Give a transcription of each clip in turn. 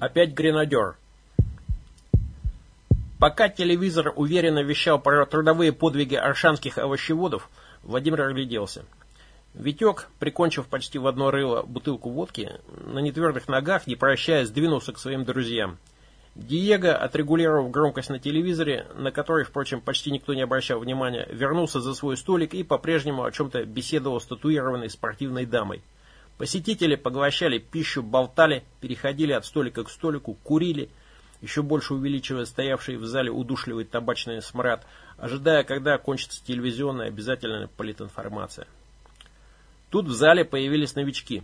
Опять гренадер. Пока телевизор уверенно вещал про трудовые подвиги аршанских овощеводов, Владимир огляделся. Витек, прикончив почти в одно рыло бутылку водки, на нетвердых ногах, не прощаясь, двинулся к своим друзьям. Диего, отрегулировав громкость на телевизоре, на который, впрочем, почти никто не обращал внимания, вернулся за свой столик и по-прежнему о чем-то беседовал с татуированной спортивной дамой. Посетители поглощали пищу, болтали, переходили от столика к столику, курили, еще больше увеличивая стоявший в зале удушливый табачный смрад, ожидая, когда кончится телевизионная обязательная политинформация. Тут в зале появились новички.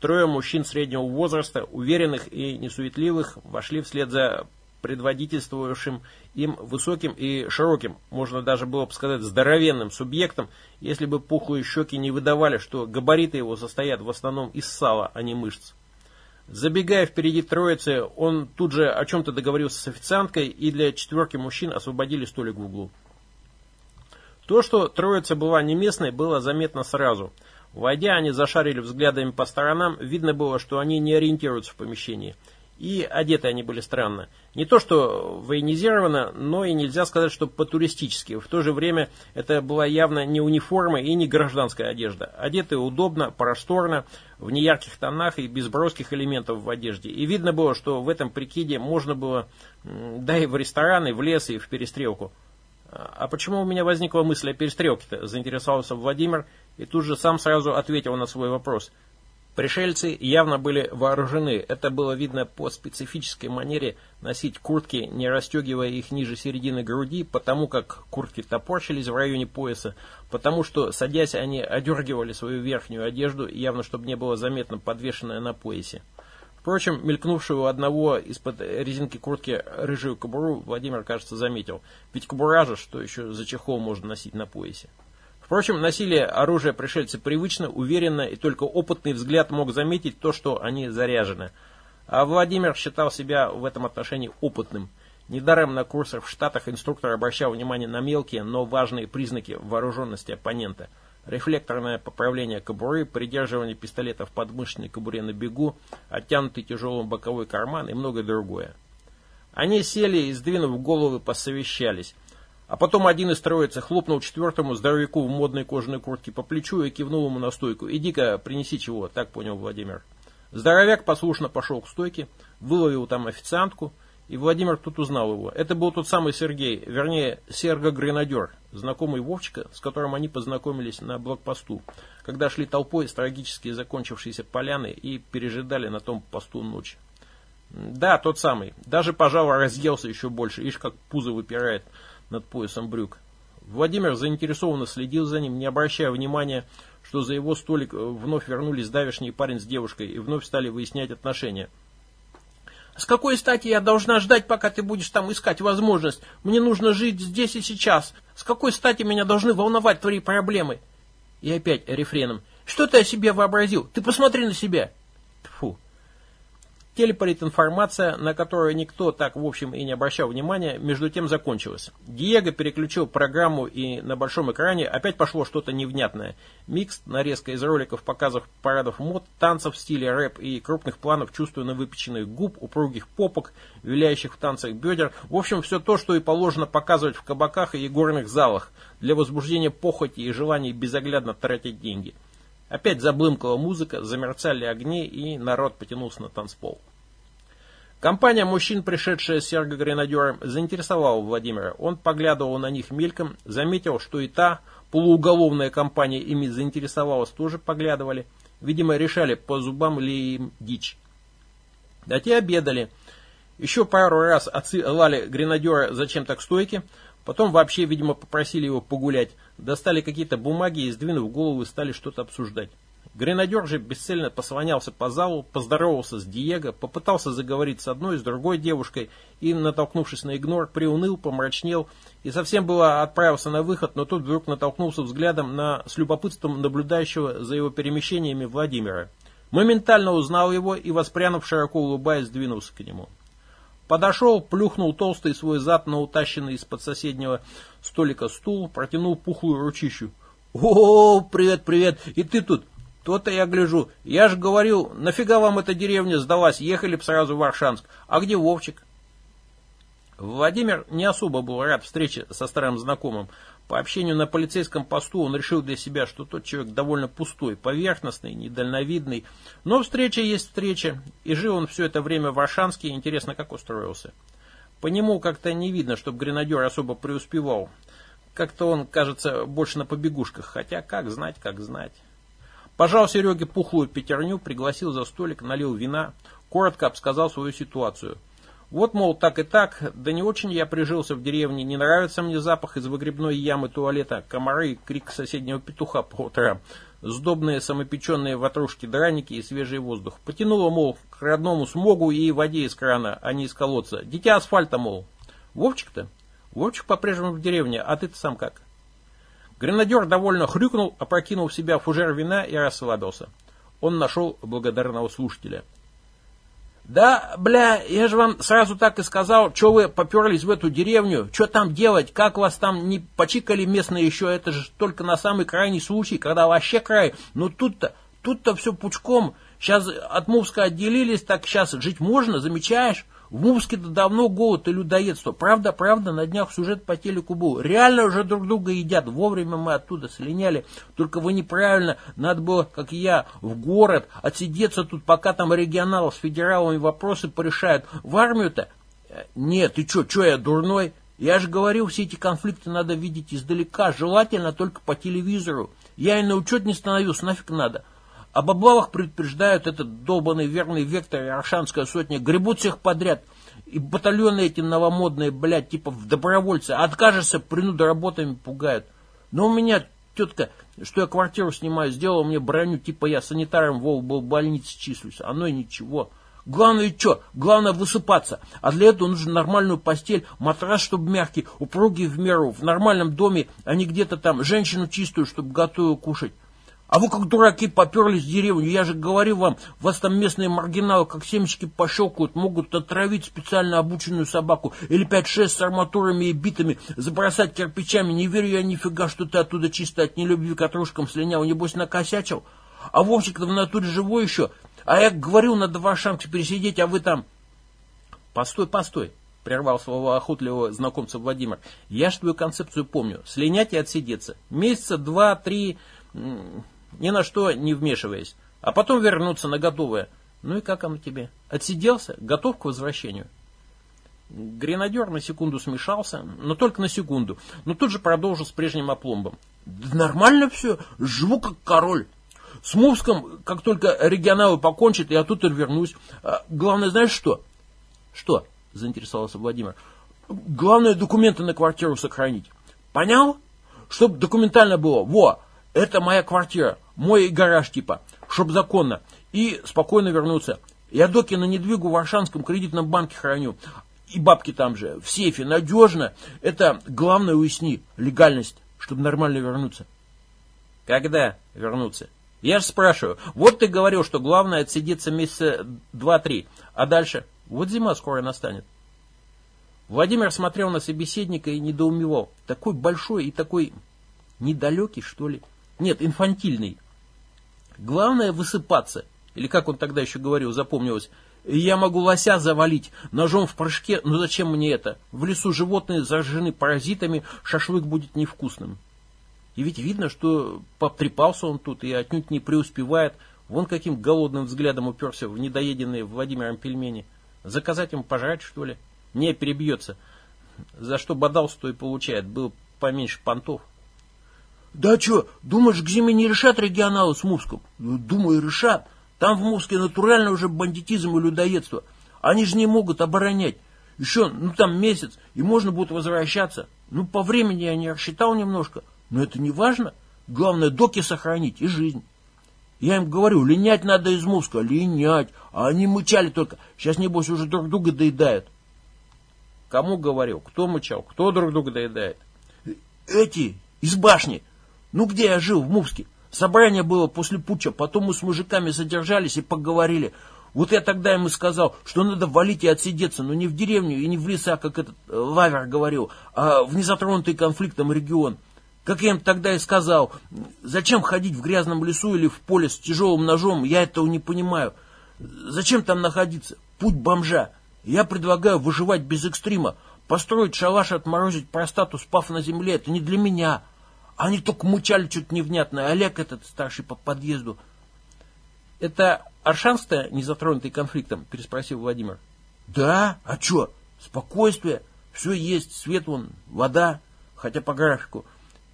Трое мужчин среднего возраста, уверенных и несуетливых, вошли вслед за предводительствующим им высоким и широким, можно даже было бы сказать здоровенным субъектом, если бы пухлые щеки не выдавали, что габариты его состоят в основном из сала, а не мышц. Забегая впереди троицы, он тут же о чем-то договорился с официанткой, и для четверки мужчин освободили столик в углу. То, что троица была не местной, было заметно сразу. Войдя, они зашарили взглядами по сторонам, видно было, что они не ориентируются в помещении – и одеты они были странно. Не то что военизировано, но и нельзя сказать, что по-туристически. В то же время это была явно не униформа и не гражданская одежда. Одеты удобно, просторно, в неярких тонах и без броских элементов в одежде. И видно было, что в этом прикиде можно было, да и в рестораны, в лес, и в перестрелку. А почему у меня возникла мысль о перестрелке-то, заинтересовался Владимир и тут же сам сразу ответил на свой вопрос – Пришельцы явно были вооружены. Это было видно по специфической манере носить куртки, не расстегивая их ниже середины груди, потому как куртки топорщились в районе пояса, потому что, садясь, они одергивали свою верхнюю одежду, явно чтобы не было заметно подвешенное на поясе. Впрочем, мелькнувшую у одного из-под резинки куртки рыжую кобуру Владимир, кажется, заметил. Ведь кобура же, что еще за чехол можно носить на поясе. Впрочем, носили оружие пришельцы привычно, уверенно, и только опытный взгляд мог заметить то, что они заряжены. А Владимир считал себя в этом отношении опытным. Недаром на курсах в Штатах инструктор обращал внимание на мелкие, но важные признаки вооруженности оппонента. Рефлекторное поправление кобуры, придерживание пистолета в подмышечной кобуре на бегу, оттянутый тяжелым боковой карман и многое другое. Они сели и, сдвинув головы, посовещались. А потом один из троицы хлопнул четвертому здоровяку в модной кожаной куртке по плечу и кивнул ему на стойку. «Иди-ка, принеси чего», так понял Владимир. Здоровяк послушно пошел к стойке, выловил там официантку, и Владимир тут узнал его. Это был тот самый Сергей, вернее, Серго-гренадер, знакомый Вовчика, с которым они познакомились на блокпосту, когда шли толпой с трагически закончившейся поляны и пережидали на том посту ночь. Да, тот самый. Даже, пожалуй, разъелся еще больше. Ишь, как пузо выпирает над поясом брюк. Владимир заинтересованно следил за ним, не обращая внимания, что за его столик э, вновь вернулись давешний парень с девушкой и вновь стали выяснять отношения. «С какой стати я должна ждать, пока ты будешь там искать возможность? Мне нужно жить здесь и сейчас. С какой стати меня должны волновать твои проблемы?» И опять рефреном. «Что ты о себе вообразил? Ты посмотри на себя!» Тфу. Телеполитинформация, на которую никто так в общем и не обращал внимания, между тем закончилась. Диего переключил программу и на большом экране опять пошло что-то невнятное. Микс, нарезка из роликов показов парадов мод, танцев в стиле рэп и крупных планов чувственно выпеченных губ, упругих попок, виляющих в танцах бедер. В общем, все то, что и положено показывать в кабаках и горных залах для возбуждения похоти и желания безоглядно тратить деньги. Опять заблымкала музыка, замерцали огни, и народ потянулся на танцпол. Компания мужчин, пришедшая с серго-гренадером, заинтересовала Владимира. Он поглядывал на них мельком, заметил, что и та полууголовная компания ими заинтересовалась, тоже поглядывали. Видимо, решали, по зубам ли им дичь. А те обедали. Еще пару раз отсылали гренадера зачем-то к стойке, потом вообще, видимо, попросили его погулять. Достали какие-то бумаги и, сдвинув голову, стали что-то обсуждать. Гренадер же бесцельно послонялся по залу, поздоровался с Диего, попытался заговорить с одной, с другой девушкой и, натолкнувшись на игнор, приуныл, помрачнел и совсем было отправился на выход, но тут вдруг натолкнулся взглядом на с любопытством наблюдающего за его перемещениями Владимира. Моментально узнал его и, воспрянув, широко улыбаясь, двинулся к нему. Подошел, плюхнул толстый свой зад на утащенный из-под соседнего столика стул, протянул пухлую ручищу. «О, привет, привет! И ты тут?» То-то я гляжу. Я же говорил, нафига вам эта деревня сдалась, ехали б сразу в Аршанск. А где Вовчик? Владимир не особо был рад встрече со старым знакомым. По общению на полицейском посту он решил для себя, что тот человек довольно пустой, поверхностный, недальновидный. Но встреча есть встреча, и жил он все это время в Аршанске, интересно, как устроился. По нему как-то не видно, чтобы гренадер особо преуспевал. Как-то он, кажется, больше на побегушках, хотя как знать, как знать. Пожал Сереге пухлую пятерню, пригласил за столик, налил вина, коротко обсказал свою ситуацию. Вот, мол, так и так, да не очень я прижился в деревне, не нравится мне запах из выгребной ямы туалета, комары крик соседнего петуха по утрам, сдобные самопеченные ватрушки, драники и свежий воздух. Потянуло, мол, к родному смогу и воде из крана, а не из колодца. Дитя асфальта, мол. Вовчик-то? Вовчик по-прежнему в деревне, а ты-то сам как? Гренадер довольно хрюкнул, опрокинул в себя фужер вина и расслабился. Он нашел благодарного слушателя. «Да, бля, я же вам сразу так и сказал, что вы поперлись в эту деревню, что там делать, как вас там не почикали местные еще, это же только на самый крайний случай, когда вообще край, но тут-то, тут-то все пучком, сейчас от Мувска отделились, так сейчас жить можно, замечаешь?» В Мувске-то давно голод и людоедство. Правда, правда, на днях сюжет по телеку был. Реально уже друг друга едят. Вовремя мы оттуда слиняли. Только вы неправильно. Надо было, как я, в город отсидеться тут, пока там регионал с федералами вопросы порешают. В армию-то? Э, нет, ты что, что я дурной? Я же говорил, все эти конфликты надо видеть издалека, желательно только по телевизору. Я и на учет не становился, нафиг надо. Об облавах предупреждают этот долбанный верный вектор и Аршанская сотня. Гребут всех подряд. И батальоны эти новомодные, блядь, типа в добровольцы. Откажешься, принуда работами пугают. Но у меня тетка, что я квартиру снимаю, сделала мне броню, типа я санитаром в был больнице числюсь. Оно и ничего. Главное что? Главное высыпаться. А для этого нужно нормальную постель, матрас, чтобы мягкий, упругий в меру, в нормальном доме, а не где-то там женщину чистую, чтобы готовую кушать. А вы как дураки поперлись в деревню. Я же говорю вам, вас там местные маргиналы как семечки пощелкают, могут отравить специально обученную собаку или 5-6 с арматурами и битами, забросать кирпичами. Не верю я нифига, что ты оттуда чисто от нелюбви к отружкам слинял, небось накосячил. А Вовчик-то в натуре живой еще. А я говорю, надо в Ашанке пересидеть, а вы там... Постой, постой, прервал своего охотливого знакомца Владимир. Я ж твою концепцию помню. Слинять и отсидеться. Месяца два-три ни на что не вмешиваясь, а потом вернуться на готовое. Ну и как оно тебе? Отсиделся? Готов к возвращению? Гренадер на секунду смешался, но только на секунду, но тут же продолжил с прежним опломбом. Да нормально все, живу как король. С Мувском, как только регионалы покончат, я тут и вернусь. А, главное, знаешь что? Что? Заинтересовался Владимир. Главное, документы на квартиру сохранить. Понял? Чтоб документально было. Во, это моя квартира, мой гараж типа, чтоб законно. И спокойно вернуться. Я доки на недвигу в Аршанском кредитном банке храню. И бабки там же, в сейфе, надежно. Это главное уясни, легальность, чтобы нормально вернуться. Когда вернуться? Я же спрашиваю. Вот ты говорил, что главное отсидеться месяца два-три. А дальше? Вот зима скоро настанет. Владимир смотрел на собеседника и недоумевал. Такой большой и такой недалекий, что ли. Нет, инфантильный. Главное высыпаться. Или как он тогда еще говорил, запомнилось. Я могу лося завалить ножом в прыжке, но зачем мне это? В лесу животные заражены паразитами, шашлык будет невкусным. И ведь видно, что потрепался он тут и отнюдь не преуспевает. Вон каким голодным взглядом уперся в недоеденные Владимиром пельмени. Заказать ему пожрать, что ли? Не перебьется. За что бодался, то и получает. Был поменьше понтов. Да что, думаешь, к зиме не решат регионалы с Мувском? Ну, думаю, решат. Там в Мувске натурально уже бандитизм и людоедство. Они же не могут оборонять. Еще, ну там месяц, и можно будет возвращаться. Ну, по времени я не рассчитал немножко, но это не важно. Главное, доки сохранить и жизнь. Я им говорю, линять надо из Мувска, линять. А они мычали только. Сейчас, небось, уже друг друга доедают. Кому говорил? Кто мычал? Кто друг друга доедает? Эти, из башни. Ну где я жил, в Мувске? Собрание было после путча, потом мы с мужиками задержались и поговорили. Вот я тогда ему сказал, что надо валить и отсидеться, но не в деревню и не в леса, как этот э, Лавер говорил, а в незатронутый конфликтом регион. Как я им тогда и сказал, зачем ходить в грязном лесу или в поле с тяжелым ножом, я этого не понимаю. Зачем там находиться? Путь бомжа. Я предлагаю выживать без экстрима. Построить шалаш и отморозить простату, спав на земле, это не для меня. Они только мучали что-то невнятное. Олег этот старший по подъезду. Это Аршанская, не затронутый конфликтом, переспросил Владимир. Да, а что? Спокойствие. Все есть, свет вон, вода, хотя по графику.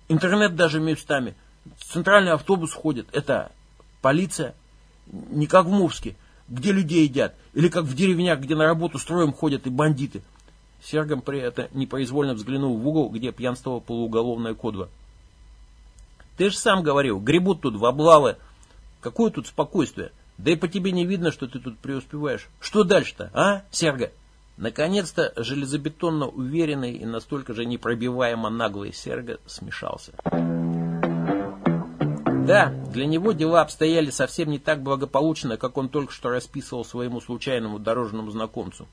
Интернет даже местами. Центральный автобус ходит. Это полиция. Не как в Мувске, где людей едят. Или как в деревнях, где на работу строем ходят и бандиты. Сергом при этом непроизвольно взглянул в угол, где пьянствовала полууголовная кодва. Ты же сам говорил, гребут тут в облавы. Какое тут спокойствие? Да и по тебе не видно, что ты тут преуспеваешь. Что дальше-то, а, Серга? Наконец-то железобетонно уверенный и настолько же непробиваемо наглый Серга смешался. Да, для него дела обстояли совсем не так благополучно, как он только что расписывал своему случайному дорожному знакомцу.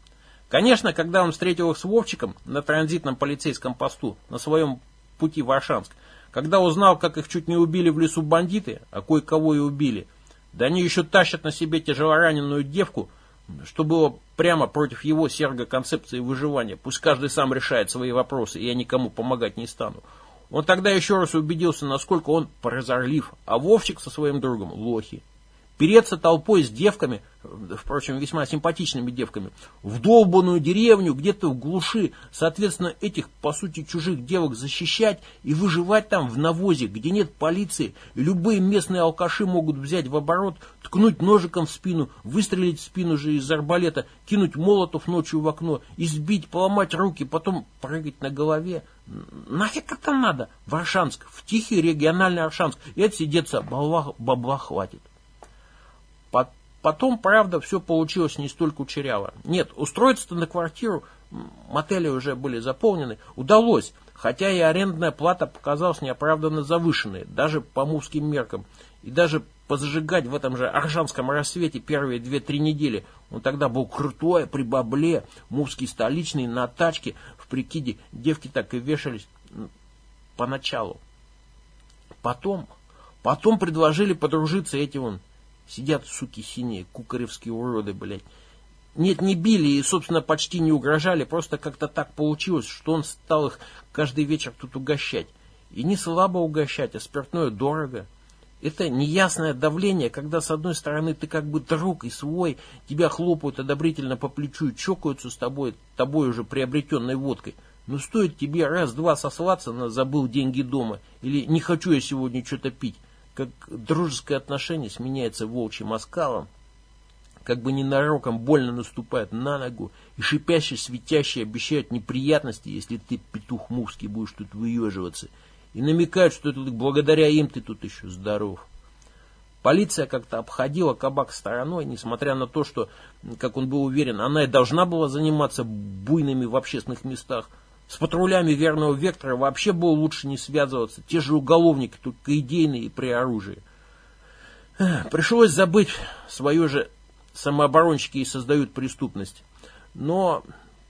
Конечно, когда он встретил их с Вовчиком на транзитном полицейском посту на своем пути в Аршанск, когда узнал, как их чуть не убили в лесу бандиты, а кое-кого и убили, да они еще тащат на себе тяжелораненую девку, что было прямо против его серго концепции выживания. Пусть каждый сам решает свои вопросы, и я никому помогать не стану. Он тогда еще раз убедился, насколько он прозорлив, а Вовчик со своим другом лохи. Переться толпой с девками, впрочем, весьма симпатичными девками, в долбанную деревню, где-то в глуши, соответственно, этих, по сути, чужих девок защищать и выживать там в навозе, где нет полиции, и любые местные алкаши могут взять в оборот, ткнуть ножиком в спину, выстрелить в спину же из арбалета, кинуть молотов ночью в окно, избить, поломать руки, потом прыгать на голове. Нафиг это надо? В Аршанск, в тихий региональный Аршанск, и отсидеться бабла, бабла хватит. Потом, правда, все получилось не столь кучеряво. Нет, устроиться-то на квартиру, мотели уже были заполнены, удалось, хотя и арендная плата показалась неоправданно завышенной, даже по мувским меркам. И даже позажигать в этом же аржанском рассвете первые две-три недели. Он тогда был крутой, при бабле, мувский столичный, на тачке, в прикиде. Девки так и вешались поначалу. Потом, потом предложили подружиться эти вон Сидят, суки синие, кукаревские уроды, блядь. Нет, не били и, собственно, почти не угрожали, просто как-то так получилось, что он стал их каждый вечер тут угощать. И не слабо угощать, а спиртное дорого. Это неясное давление, когда с одной стороны ты как бы друг и свой, тебя хлопают одобрительно по плечу и чокаются с тобой, тобой уже приобретенной водкой. Но стоит тебе раз-два сослаться на «забыл деньги дома» или «не хочу я сегодня что-то пить», как дружеское отношение сменяется волчьим оскалом, как бы ненароком больно наступает на ногу, и шипящий, светящий обещают неприятности, если ты, петух мувский, будешь тут выеживаться, и намекают, что это благодаря им ты тут еще здоров. Полиция как-то обходила кабак стороной, несмотря на то, что, как он был уверен, она и должна была заниматься буйными в общественных местах, с патрулями верного вектора вообще было лучше не связываться. Те же уголовники, только идейные и при оружии. Пришлось забыть свое же самооборонщики и создают преступность. Но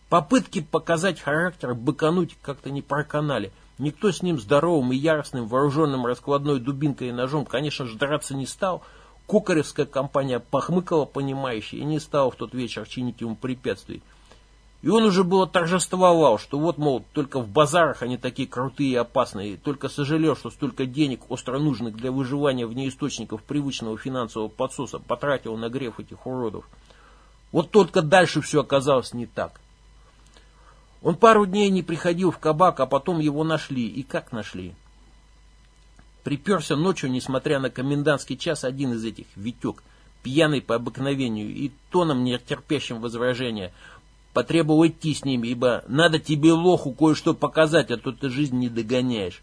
попытки показать характер, быкануть как-то не проканали. Никто с ним здоровым и яростным, вооруженным раскладной дубинкой и ножом, конечно же, драться не стал. Кокаревская компания похмыкала понимающе и не стала в тот вечер чинить ему препятствий. И он уже было торжествовал, что вот, мол, только в базарах они такие крутые и опасные, и только сожалел, что столько денег, остро нужных для выживания вне источников привычного финансового подсоса, потратил на грех этих уродов. Вот только дальше все оказалось не так. Он пару дней не приходил в кабак, а потом его нашли. И как нашли? Приперся ночью, несмотря на комендантский час, один из этих, Витек, пьяный по обыкновению и тоном нетерпящим возражения – потребовал идти с ними, ибо надо тебе, лоху, кое-что показать, а то ты жизнь не догоняешь.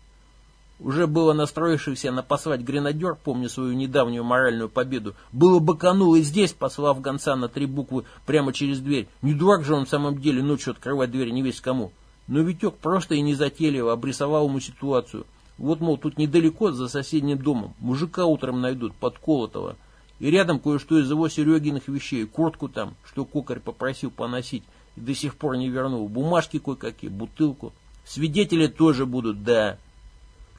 Уже было настроившийся напасывать гренадер, помня свою недавнюю моральную победу, было быканул и здесь, послав гонца на три буквы прямо через дверь. Не дурак же он в самом деле ночью открывать дверь не весь кому. Но Витек просто и незатейливо обрисовал ему ситуацию. Вот, мол, тут недалеко, за соседним домом, мужика утром найдут, подколотого. И рядом кое-что из его Серегиных вещей, куртку там, что кокарь попросил поносить, до сих пор не вернул. Бумажки кое-какие, бутылку. Свидетели тоже будут, да.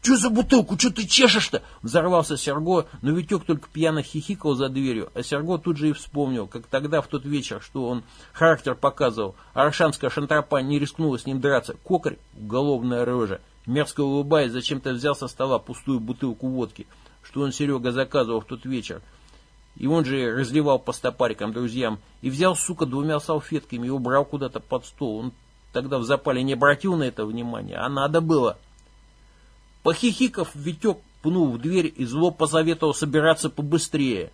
Че за бутылку? Че ты чешешь-то? Взорвался Серго, но Витек только пьяно хихикал за дверью, а Серго тут же и вспомнил, как тогда в тот вечер, что он характер показывал. Аршанская шантропа не рискнула с ним драться. Кокарь, уголовная рожа, мерзко улыбаясь, зачем-то взял со стола пустую бутылку водки, что он Серега заказывал в тот вечер. И он же разливал по стопарикам друзьям. И взял, сука, двумя салфетками и убрал куда-то под стол. Он тогда в запале не обратил на это внимания, а надо было. Похихиков, Витек пнул в дверь и зло посоветовал собираться побыстрее.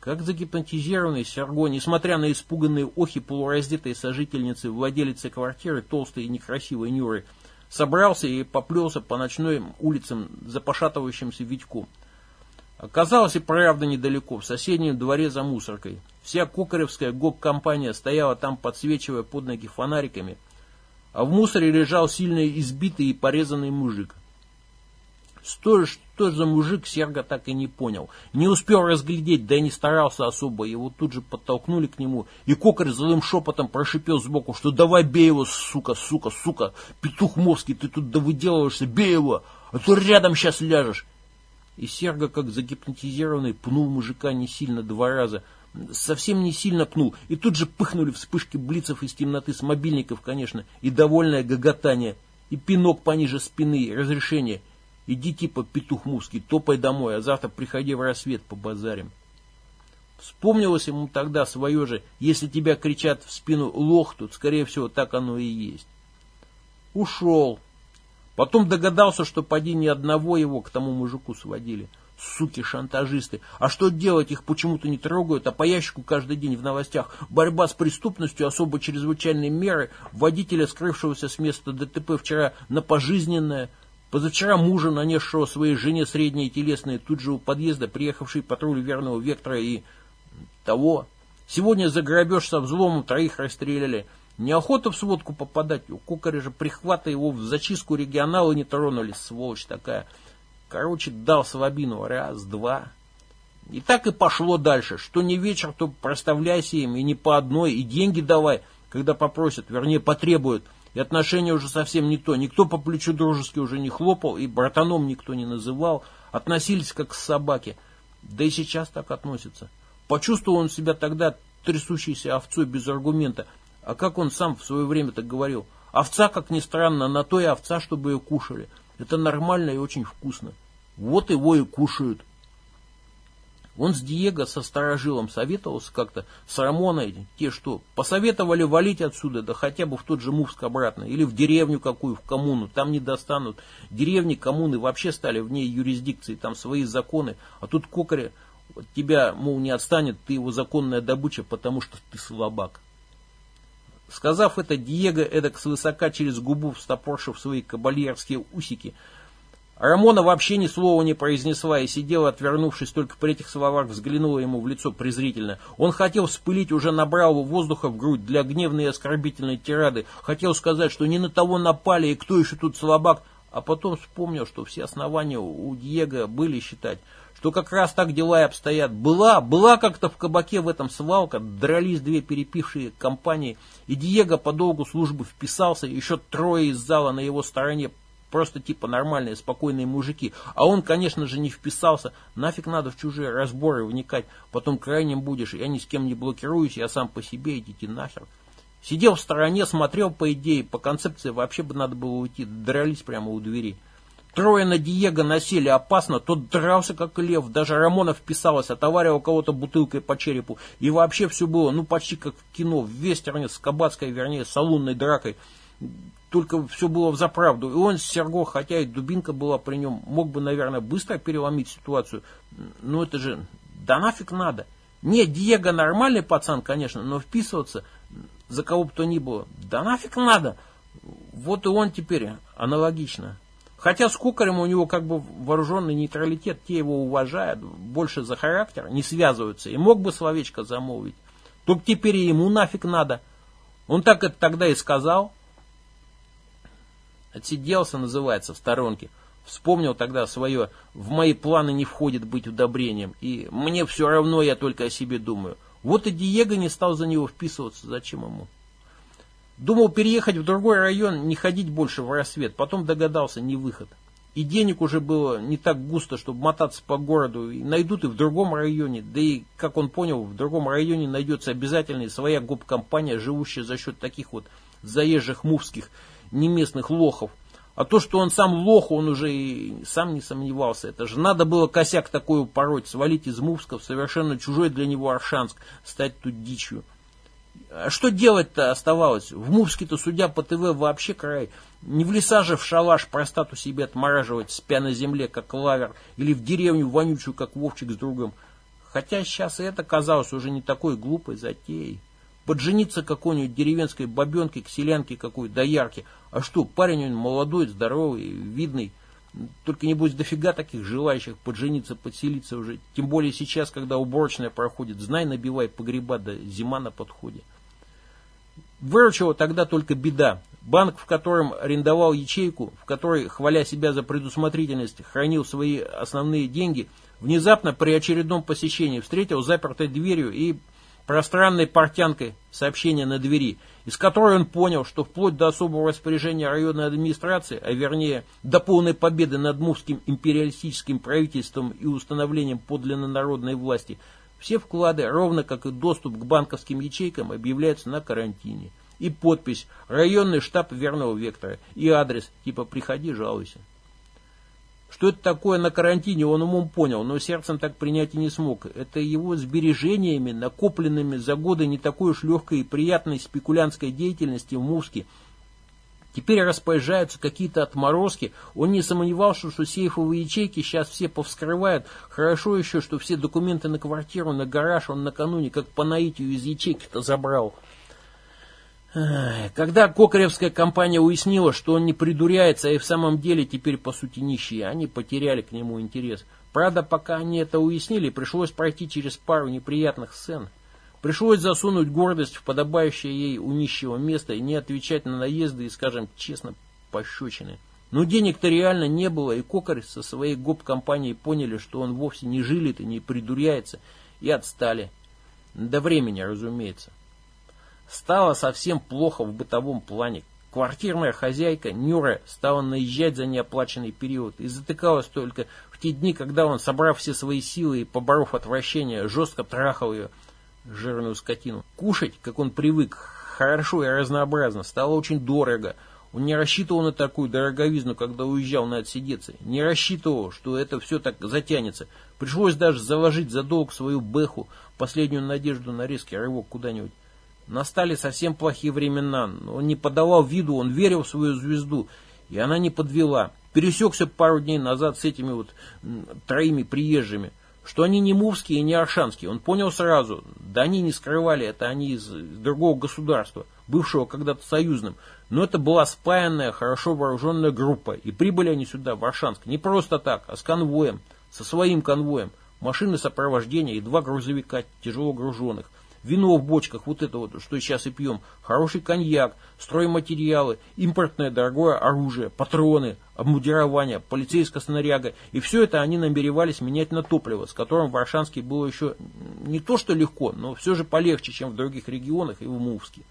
Как загипнотизированный Серго, несмотря на испуганные охи полураздетой сожительницы владелицы квартиры, толстой и некрасивой Нюры, собрался и поплелся по ночным улицам за пошатывающимся Витьком. Оказалось и правда недалеко, в соседнем дворе за мусоркой. Вся кокаревская гок-компания стояла там, подсвечивая под ноги фонариками, а в мусоре лежал сильно избитый и порезанный мужик. Что, что за мужик, Серга так и не понял. Не успел разглядеть, да и не старался особо. Его тут же подтолкнули к нему, и кокарь злым шепотом прошипел сбоку, что давай бей его, сука, сука, сука, петух морский, ты тут довыделываешься, бей его, а то рядом сейчас ляжешь. И Серга, как загипнотизированный, пнул мужика не сильно два раза, совсем не сильно пнул, и тут же пыхнули вспышки блицев из темноты с мобильников, конечно, и довольное гоготание, и пинок пониже спины, разрешение — Иди типа петух муский, топай домой, а завтра приходи в рассвет по базарим. Вспомнилось ему тогда свое же, если тебя кричат в спину лох, тут, скорее всего, так оно и есть. Ушел. Потом догадался, что поди ни одного его к тому мужику сводили. Суки, шантажисты. А что делать, их почему-то не трогают, а по ящику каждый день в новостях. Борьба с преступностью, особо чрезвычайные меры, водителя, скрывшегося с места ДТП вчера на пожизненное – Позавчера мужа, нанесшего своей жене средние телесные, тут же у подъезда приехавший патруль верного вектора и того. Сегодня за грабеж со взломом троих расстреляли. Неохота в сводку попадать. У кукаря же прихвата его в зачистку регионала не тронули, сволочь такая. Короче, дал слабину. Раз, два. И так и пошло дальше. Что не вечер, то проставляйся им, и не по одной, и деньги давай, когда попросят, вернее, потребуют. И отношения уже совсем не то. Никто по плечу дружески уже не хлопал, и братаном никто не называл. Относились как к собаке. Да и сейчас так относятся. Почувствовал он себя тогда трясущейся овцой без аргумента. А как он сам в свое время так говорил? Овца, как ни странно, на то и овца, чтобы ее кушали. Это нормально и очень вкусно. Вот его и кушают. Он с Диего со сторожилом советовался как-то, с Рамоной, те что, посоветовали валить отсюда, да хотя бы в тот же Мувск обратно, или в деревню какую, в коммуну, там не достанут. Деревни, коммуны вообще стали вне юрисдикции, там свои законы, а тут кокаря от тебя, мол, не отстанет, ты его законная добыча, потому что ты слабак. Сказав это, Диего эдак свысока через губу встопоршив свои кабальерские усики, Рамона вообще ни слова не произнесла и сидела, отвернувшись, только при этих словах взглянула ему в лицо презрительно. Он хотел вспылить, уже набрал воздуха в грудь для гневной и оскорбительной тирады. Хотел сказать, что не на того напали и кто еще тут слабак, а потом вспомнил, что все основания у Диего были считать, что как раз так дела и обстоят. Была, была как-то в кабаке в этом свалка, дрались две перепившие компании, и Диего по долгу службы вписался, еще трое из зала на его стороне Просто типа нормальные, спокойные мужики. А он, конечно же, не вписался. Нафиг надо в чужие разборы вникать. Потом крайним будешь. Я ни с кем не блокируюсь, я сам по себе, идите нахер. Сидел в стороне, смотрел по идее, по концепции вообще бы надо было уйти. Дрались прямо у двери. Трое на Диего насели опасно, тот дрался как лев, даже Рамона вписалась, отоварил кого-то бутылкой по черепу. И вообще все было, ну почти как в кино, в вестерне с кабацкой, вернее, с салунной дракой только все было в заправду. И он, Серго, хотя и дубинка была при нем, мог бы, наверное, быстро переломить ситуацию. Но это же, да нафиг надо. Нет, Диего нормальный пацан, конечно, но вписываться за кого бы то ни было, да нафиг надо. Вот и он теперь аналогично. Хотя с Кукарем у него как бы вооруженный нейтралитет, те его уважают, больше за характер, не связываются. И мог бы словечко замолвить. Только теперь ему нафиг надо. Он так это тогда и сказал. Отсиделся, называется, в сторонке. Вспомнил тогда свое «в мои планы не входит быть удобрением», и «мне все равно, я только о себе думаю». Вот и Диего не стал за него вписываться, зачем ему? Думал переехать в другой район, не ходить больше в рассвет, потом догадался, не выход. И денег уже было не так густо, чтобы мотаться по городу. И найдут и в другом районе. Да и, как он понял, в другом районе найдется обязательно и своя гоп-компания, живущая за счет таких вот заезжих мувских, неместных лохов. А то, что он сам лох, он уже и сам не сомневался. Это же надо было косяк такой упороть, свалить из Мувска в совершенно чужой для него Аршанск, стать тут дичью. А что делать-то оставалось? В Мувске-то судья по ТВ вообще край. Не в леса же в шалаш простату себе отмораживать, спя на земле, как лавер, или в деревню вонючую, как Вовчик с другом. Хотя сейчас и это казалось уже не такой глупой затеей. Поджениться какой-нибудь деревенской бабенке, к селянке какой, доярке. А что, парень он молодой, здоровый, видный. Только небось дофига таких желающих поджениться, подселиться уже. Тем более сейчас, когда уборочная проходит. Знай, набивай погреба, да зима на подходе. Выручила тогда только беда. Банк, в котором арендовал ячейку, в которой, хваля себя за предусмотрительность, хранил свои основные деньги, внезапно при очередном посещении встретил запертой дверью и пространной портянкой сообщения на двери, из которой он понял, что вплоть до особого распоряжения районной администрации, а вернее до полной победы над мувским империалистическим правительством и установлением подлинно народной власти, все вклады, ровно как и доступ к банковским ячейкам, объявляются на карантине. И подпись «Районный штаб верного вектора» и адрес типа «Приходи, жалуйся». Что это такое на карантине, он умом понял, но сердцем так принять и не смог. Это его сбережениями, накопленными за годы не такой уж легкой и приятной спекулянтской деятельности в Муске, Теперь распоряжаются какие-то отморозки. Он не сомневался, что сейфовые ячейки сейчас все повскрывают. Хорошо еще, что все документы на квартиру, на гараж он накануне, как по наитию, из ячейки-то забрал. Когда Кокаревская компания уяснила, что он не придуряется, а и в самом деле теперь по сути нищие, они потеряли к нему интерес. Правда, пока они это уяснили, пришлось пройти через пару неприятных сцен. Пришлось засунуть гордость в подобающее ей у нищего место и не отвечать на наезды и, скажем честно, пощечины. Но денег-то реально не было, и Кокарь со своей гоп-компанией поняли, что он вовсе не жилит и не придуряется, и отстали. До времени, разумеется. Стало совсем плохо в бытовом плане. Квартирная хозяйка Нюра стала наезжать за неоплаченный период и затыкалась только в те дни, когда он, собрав все свои силы и поборов отвращение, жестко трахал ее, жирную скотину. Кушать, как он привык, хорошо и разнообразно, стало очень дорого. Он не рассчитывал на такую дороговизну, когда уезжал на отсидеться. Не рассчитывал, что это все так затянется. Пришлось даже заложить за долг свою бэху, последнюю надежду на резкий рывок куда-нибудь. Настали совсем плохие времена. Он не подавал виду, он верил в свою звезду. И она не подвела. Пересекся пару дней назад с этими вот троими приезжими. Что они не мувские и не аршанские, он понял сразу. Да они не скрывали, это они из другого государства, бывшего когда-то союзным. Но это была спаянная, хорошо вооруженная группа. И прибыли они сюда, в Аршанск, не просто так, а с конвоем, со своим конвоем. Машины сопровождения и два грузовика тяжело груженных – вино в бочках, вот это вот, что сейчас и пьем, хороший коньяк, стройматериалы, импортное дорогое оружие, патроны, обмундирование, полицейская снаряга. И все это они намеревались менять на топливо, с которым в Варшанске было еще не то что легко, но все же полегче, чем в других регионах и в Мувске.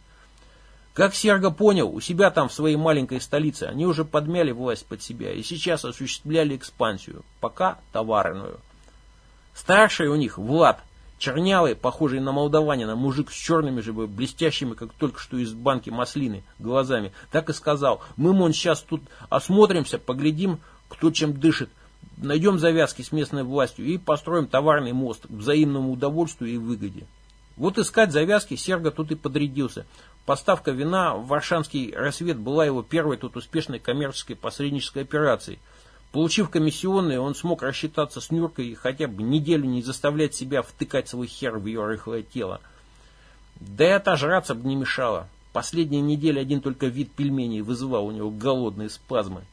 Как Серго понял, у себя там в своей маленькой столице они уже подмяли власть под себя и сейчас осуществляли экспансию, пока товарную. Старший у них, Влад, Чернявый, похожий на молдаванина, мужик с черными же, блестящими, как только что из банки маслины, глазами, так и сказал, мы, мон, сейчас тут осмотримся, поглядим, кто чем дышит, найдем завязки с местной властью и построим товарный мост к взаимному удовольствию и выгоде. Вот искать завязки Серго тут и подрядился. Поставка вина в Варшанский рассвет была его первой тут успешной коммерческой посреднической операцией – Получив комиссионные, он смог рассчитаться с Нюркой и хотя бы неделю не заставлять себя втыкать свой хер в ее рыхлое тело. Да и отожраться бы не мешало. Последние недели один только вид пельменей вызывал у него голодные спазмы.